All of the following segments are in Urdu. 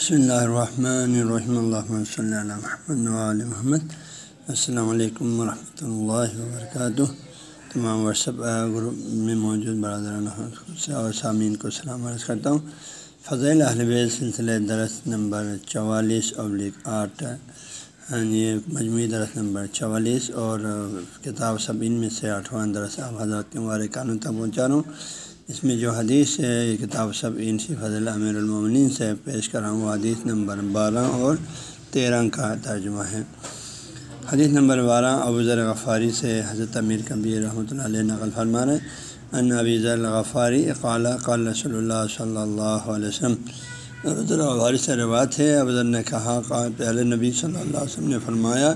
بسم اللہ الرحمن الرحمۃ اللہ صلی اللہ محمد علیہ محمد السلام علیکم ورحمۃ اللہ وبرکاتہ تمام واٹسپ گروپ میں موجود برادران اور سامعین کو سلام عرض کرتا ہوں فضیل اہل سلسلہ درس نمبر چوالیس ابلک آٹھ یہ مجموعی درس نمبر چوالیس اور کتاب سب ان میں سے آٹھواں درس آپ حضرت کے مبارکانوں تک پہنچا رہا ہوں اس میں جو حدیث ہے، یہ کتاب سب ان سی فضل امیر المومنین سے پیش کر رہا ہوں۔ حدیث نمبر بارہ اور تیرہ کا ترجمہ ہے۔ حدیث نمبر بارہ، ابو ذر غفاری سے حضرت امیر کبیر رحمۃ اللہ علیہ نقل فرما رہے ان ابی ذر غفاری قال قال رسول اللہ صلی اللہ علیہ وسلم۔ ابو ذر غفاری سے روایت ہے، ابو ذر نے کہا پہلے نبی صلی اللہ علیہ وسلم نے فرمایا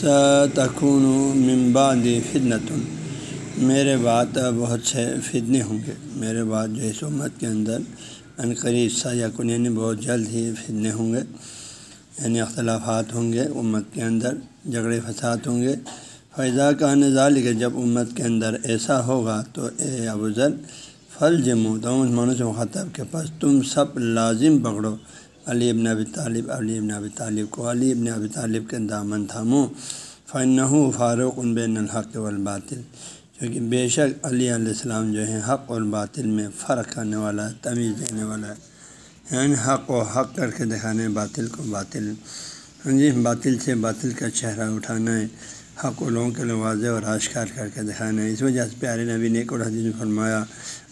ستکون من بعد میرے بعد بہت سے فتنے ہوں گے۔ میرے بعد جو اس امت کے اندر عنقریب سا یا کن یعنی بہت جلد ہی فتنے ہوں گے۔ یعنی اختلافات ہوں گے امت کے اندر، جھگڑے، فساد ہوں گے۔ فیضا کا نظال کہ جب امت کے اندر ایسا ہوگا تو اے ابوذر فل جموں تم معنوں سے مخاطب کے پاس تم سب لازم پکڑو۔ علی ابن ابی طالب، علی ابن ابی طالب کو علی ابن ابی طالب کے دامن تھامو۔ فن فاروق بین الحق والباطل۔ کیونکہ بے شک علی علیہ السلام جو ہے حق اور باطل میں فرق کرنے والا تمیز دینے والا ہے۔ یعنی حق و حق کر کے دکھانے، باطل کو باطل۔ ہاں جی باطل سے باطل کا چہرہ اٹھانا ہے، حق و لوگوں کے لیے واضح اور آشکار کر کے دکھانا ہے۔ اس وجہ سے پیارے نبی نے اور حدیث فرمایا،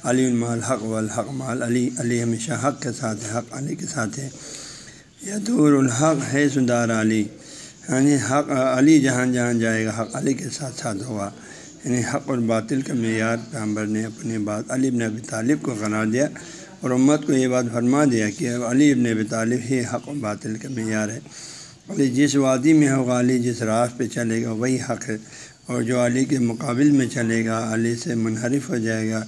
علی المال حق و مال، علی علی ہمیشہ حق کے ساتھ ہے، حق علی کے ساتھ ہے۔ یا دور الحق ہے سدار علی۔ ہاں جی حق، علی جہاں جہاں جائے گا، حق علی کے ساتھ ساتھ ہوگا۔ یعنی حق اور باطل کا معیار پیغمبر نے اپنی بات علی ابن ابی طالب کو قرار دیا اور امت کو یہ بات فرما دیا کہ علی ابن ابی طالب ہی حق و باطل کا معیار ہے۔ علی جس وادی میں ہوگا، علی جس راہ پہ چلے گا، وہی حق ہے۔ اور جو علی کے مقابل میں چلے گا، علی سے منحرف ہو جائے گا۔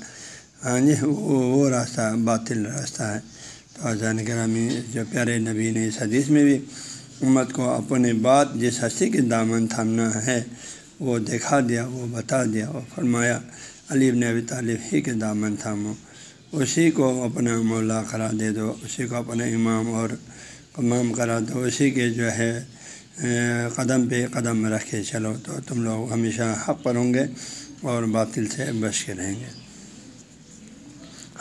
ہاں جی وہ وہ راستہ، باطل راستہ ہے۔ تو آزان کرامی، جو پیارے نبی نے اس حدیث میں بھی امت کو اپنے بات جس ہستی کے دامن تھامنا ہے وہ دکھا دیا، وہ بتا دیا، وہ فرمایا، علی ابن ابی طالب ہی کے دامن تھامو اسی کو اپنا مولا کرا دے دو، اسی کو اپنا امام اور امام کرا دو۔ اسی کے جو ہے قدم پہ قدم رکھ کے چلو تو تم لوگ ہمیشہ حق پر ہوں گے اور باطل سے بچ کے رہیں گے۔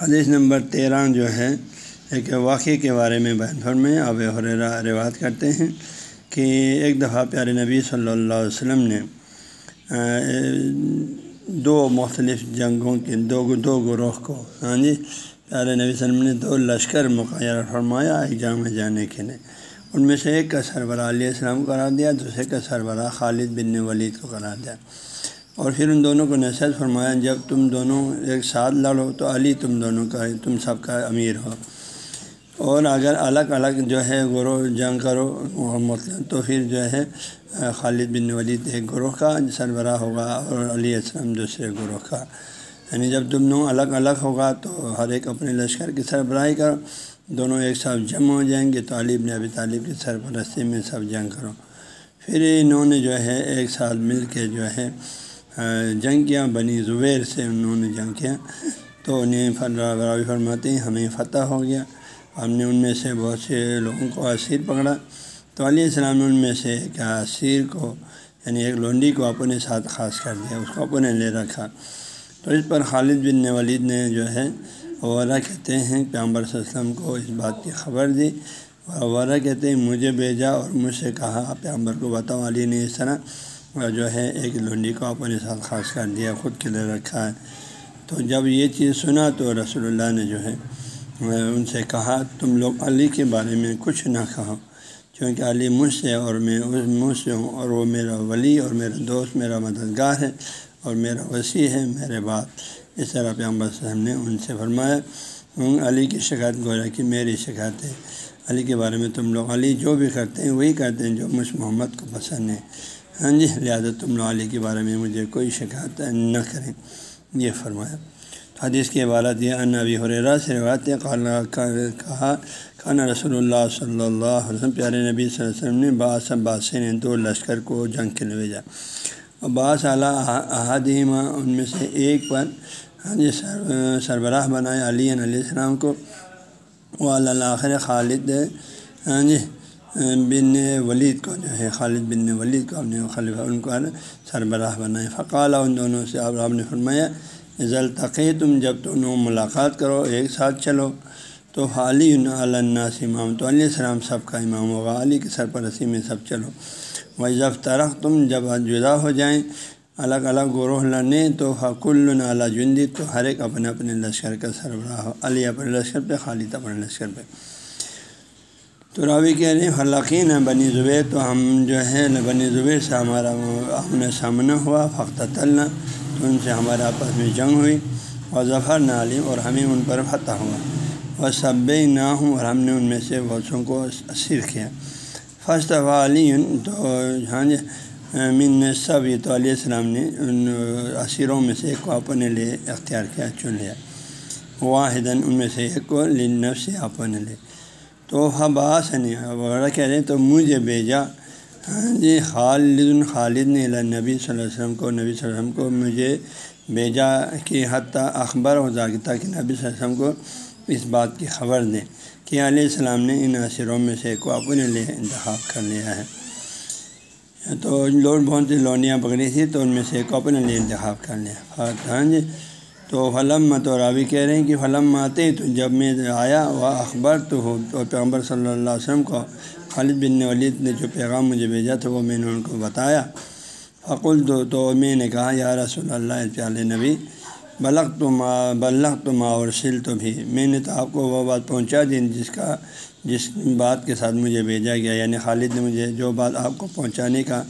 حدیث نمبر تیرہ جو ہے، ایک واقعے کے بارے میں بہن میں اب حریرا روایت کرتے ہیں کہ ایک دفعہ پیارے نبی صلی اللہ علیہ وسلم نے دو مختلف جنگوں کے دو دو گروہ کو ہاں جی؟ پیارے نبی وسلم نے دو لشکر مقرر فرمایا ایگزام میں جانے کے لیے۔ ان میں سے ایک کا سربراہ علیہ السلام کو قرار دیا، دوسرے کا سربراہ خالد بن ولید کو قرار دیا۔ اور پھر ان دونوں کو نصیحت فرمایا، جب تم دونوں ایک ساتھ لڑو تو علی تم دونوں کا، تم سب کا امیر ہو۔ اور اگر الگ الگ جو ہے گروہ جنگ کرو مطلب تو پھر جو ہے خالد بن ولید ایک گروہ کا سربراہ ہوگا اور علی السلام دوسرے گروہ کا۔ یعنی جب تم دونوں الگ الگ ہوگا تو ہر ایک اپنے لشکر کی سربراہی کرو۔ دونوں ایک ساتھ جمع ہو جائیں گے تو علی بن ابی طالب کی سرپرستی میں سب جنگ کرو۔ پھر انہوں نے جو ہے ایک ساتھ مل کے جو ہے جنگ کیا، بنی زبیر سے انہوں نے جنگ کیا۔ تو انہیں فراوی فرماتے ہیں، ہمیں فتح ہو گیا۔ ہم نے ان میں سے بہت سے لوگوں کو اسیر پکڑا۔ تو علیہ السلام نے ان میں سے ایک اسیر کو یعنی ایک لونڈی کو اپنے ساتھ خاص کر دیا، اس کو اپنے لے رکھا۔ تو اس پر خالد بن ولید نے جو ہے وغیرہ کہتے ہیں پیامبر وسلم کو اس بات کی خبر دی۔ وغیرہ کہتے ہیں، مجھے بھیجا اور مجھ سے کہا پیامبر کو بتاؤ علی نے اس طرح جو ہے ایک لونڈی کو اپنے ساتھ خاص کر دیا، خود کے لیے رکھا ہے۔ تو جب یہ چیز سنا تو رسول اللہ نے جو ہے ان سے کہا، تم لوگ علی کے بارے میں کچھ نہ کہو، کیونکہ علی مجھ سے اور میں اس مجھ سے ہوں اور وہ میرا ولی اور میرا دوست، میرا مددگار ہے اور میرا وسیع ہے، میرے بات اس طرح پہ صاحب نے ان سے فرمایا علی کی شکایت، گویا کہ میری شکایت ہے۔ علی کے بارے میں تم لوگ علی جو بھی کرتے ہیں، وہی کرتے ہیں جو مجھ محمد کو پسند ہے۔ ہاں جی لہٰذا تم لوگ علی کے بارے میں مجھے کوئی شکایت نہ کریں۔ یہ فرمایا۔ حدیث کے عبارت یہ ان ابی حریرہ سے روایت کہا خانہ رسول اللہ صلی اللہ علیہ وسلم، پیارے نبی صلی اللہ علیہ وسلم نے بعض بادشاہ نے دو لشکر کو جنگ کے لیے بھیجا۔ اور بعض اعلیٰ احادیمہ ان میں سے ایک پر ہاں جی سربراہ بنائے علی علیہ السلام کو۔ وہ آخر خالد ہاں جی بن ولید کو جو ہے، خالد بن ولید کو اپنے خلیفہ، ان کو سربراہ بنائے۔ فقال، ان دونوں سے آپ نے فرمایا ذلطقی تم جب تم ملاقات کرو، ایک ساتھ چلو۔ تو علی الناس امام، تو علیہ السلام سب کا امام ہوگا، علی کی سرپرستی میں سب چلو۔ وہ جب ترخ تم جب جدا ہو جائیں، الگ الگ گروہ لڑنے، تو حق اللہ جندی تو ہر ایک اپنے اپنے لشکر کا سربراہ ہو علی اپنے لشکر پہ، خالد اپنے لشکر پہ۔ تو راوی کہہ رہے ہیں حلقین ہیں بنی زبیر تو ہم جو ہے بنی زبیر سے ہمارا آمنے سامنا ہوا فخت تلنا تو ان سے ہمارے آپس میں جنگ ہوئی اور ظفر نہ اور ہمیں ان پر فتح ہوا۔ وہ سب نہ ہوں اور ہم نے ان میں سے بہتوں کو اسیر کیا۔ فسٹ علی تو ہاں جی من سب یہ تو علیہ السلام نے ان اسیروں میں سے ایک کو اپنے لیے اختیار کیا، چن لیا۔ واحد ان میں سے ایک کو لن سے اپنے لے تو حباس نہیں وغیرہ کہہ رہے تو مجھے بھیجا۔ ہاں جی خالد خالد نے نبی صلی اللہ علیہ وسلم کو، نبی صلی اللہ علیہ وسلم کو مجھے بھیجا کہ حتیٰ اخبار ہو ذاکتہ کہ نبی صلی اللہ علیہ وسلم کو اس بات کی خبر دیں کہ علیہ السلام نے ان عصروں میں سے کو اپنے لیے انتخاب کر لیا ہے۔ تو لوٹ بہت سی لونیاں پکڑی تھی تو ان میں سے کو اپنے لیے انتخاب کر لیا۔ ہاں جی تو فلم تو راوی کہہ رہے ہیں کہ فلم آتے تو جب میں آیا وہ اخبار تو ہو تو پیغمبر صلی اللہ علیہ وسلم کو خالد بن ولید نے جو پیغام مجھے بھیجا تھا وہ میں نے ان کو بتایا۔ فقل دو تو میں نے کہا، یا رسول اللہ پیال نبی بلغ تو ماں بلغ تو ماں اور سل تو بھی۔ میں نے تو آپ کو وہ بات پہنچا دی، جس کا، جس بات کے ساتھ مجھے بھیجا گیا۔ یعنی خالد نے مجھے جو بات آپ کو پہنچانے کا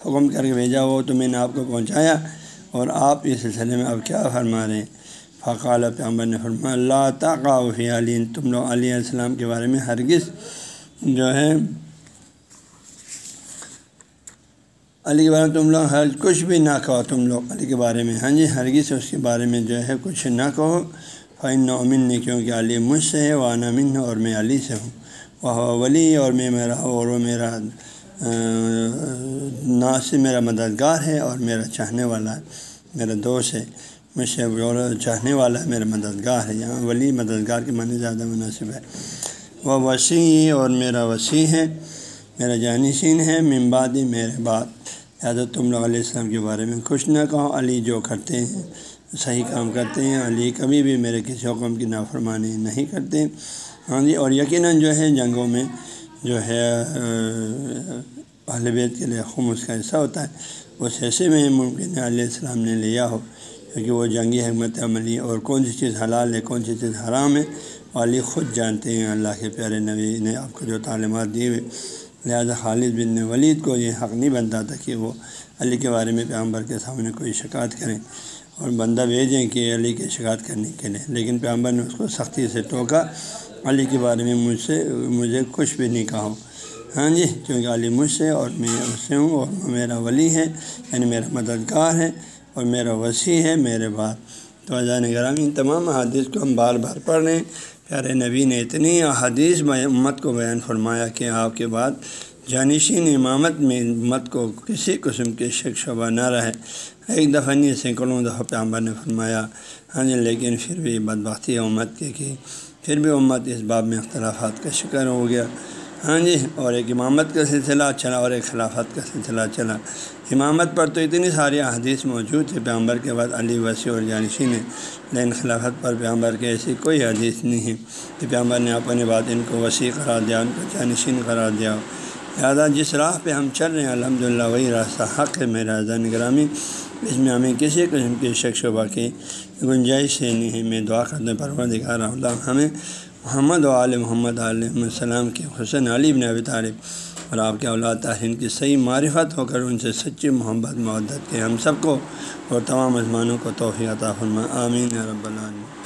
حکم کر کے بھیجا، وہ تو میں نے آپ کو پہنچایا۔ اور آپ اس سلسلے میں اب کیا فرما رہے ہیں فقال پیغمبر نے فرما اللہ تعاقی علی، تم لوگ علیہ السلام کے بارے میں ہرگز جو ہے، علی کے بارے میں تم لوگ ہر کچھ بھی نہ کہو، تم لوگ علی کے بارے میں۔ ہاں جی ہرگز اس کے بارے میں جو ہے کچھ نہ کہو۔ فن امن نے کیونکہ علی مجھ سے ہے وہ امن اور میں علی سے ہوں۔ وہ ولی اور میں میرا اور وہ میرا ناصر میرا مددگار ہے اور میرا چاہنے والا، میرا دوست ہے مجھ سے چاہنے والا ہے میرا مددگار ہے، یہاں ولی مددگار کے معنی زیادہ مناسب ہے۔ وہ وسیع اور میرا وسیع ہے، میرا جانشین ہے ممبادی میرے بات لہٰذا تم لوگ علیہ السلام کے بارے میں کچھ نہ کہو، علی جو کرتے ہیں، صحیح کام کرتے ہیں، علی کبھی بھی میرے کسی حکم کی نافرمانی نہیں کرتے۔ ہاں جی اور یقیناً جو ہے، جنگوں میں جو ہے اہل بیت کے لیے خم اس کا حصہ ہوتا ہے۔ اس حصے میں ممکن ہے علیہ السلام نے لیا ہو، کیونکہ وہ جنگی حکمت عملی اور کون سی چیز حلال ہے، کون سی چیز حرام ہے علی خود جانتے ہیں۔ اللہ کے پیارے نبی نے آپ کو جو تعلیمات دی ہوئے لہٰذا خالد بن ولید کو یہ حق نہیں بنتا تھا کہ وہ علی کے بارے میں پیغمبر کے سامنے کوئی شکایت کریں اور بندہ بھیجیں کہ علی کی شکایت کرنے کے لیے۔ لیکن پیغمبر نے اس کو سختی سے ٹوکا علی کے بارے میں مجھ سے، مجھے کچھ بھی نہیں کہا۔ ہاں جی کیونکہ علی مجھ سے اور میں اس سے ہوں اور میرا ولی ہے یعنی میرا مددگار ہے اور میرا وسیع ہے میرے بعد۔ تو اذان گرامی ان تمام حادث کو ہم بار بار پڑھ رہے ہیں۔ پیارے نبی نے اتنی حدیث امت کو بیان فرمایا کہ آپ کے بعد جانشین امامت میں امت کو کسی قسم کے شک شبہ نہ رہے۔ ایک دفعہ نہیں سینکڑوں دفعہ پیامبر نے فرمایا ہاں جی لیکن پھر بھی بدبختی امت کے کی پھر بھی امت اس باب میں اختلافات کا شکار ہو گیا۔ ہاں جی اور ایک امامت کا سلسلہ چلا اور ایک خلافت کا سلسلہ چلا۔ امامت پر تو اتنی ساری احادیث موجود تھے پیامبر کے بعد علی وسیع اور جانشین نے لیکن خلافت پر پیامبر کے ایسی کوئی حدیث نہیں ہے کہ پیامبر نے اپنے بات ان کو وسیع قرار دیا، ان کو جانشین قرار دیا لہٰذا جس راہ پہ ہم چل رہے ہیں الحمد للہ وہی راستہ حق ہے میرا زن گرامی۔ اس میں ہمیں کسی قسم کے شک شبہ کی گنجائش سے نہیں ہے۔ میں دعا کرنے پر دکھا رہا ہوں ہمیں محمد و علیہ محمد علیہ السلام کے حسن علی بن ابی طالب اور آپ کے اولاد تعلیم کی صحیح معرفت ہو کر ان سے سچی محبت معدت کے ہم سب کو اور تمام مہمانوں کو توفیع عطا فرما آمین رب العالمین۔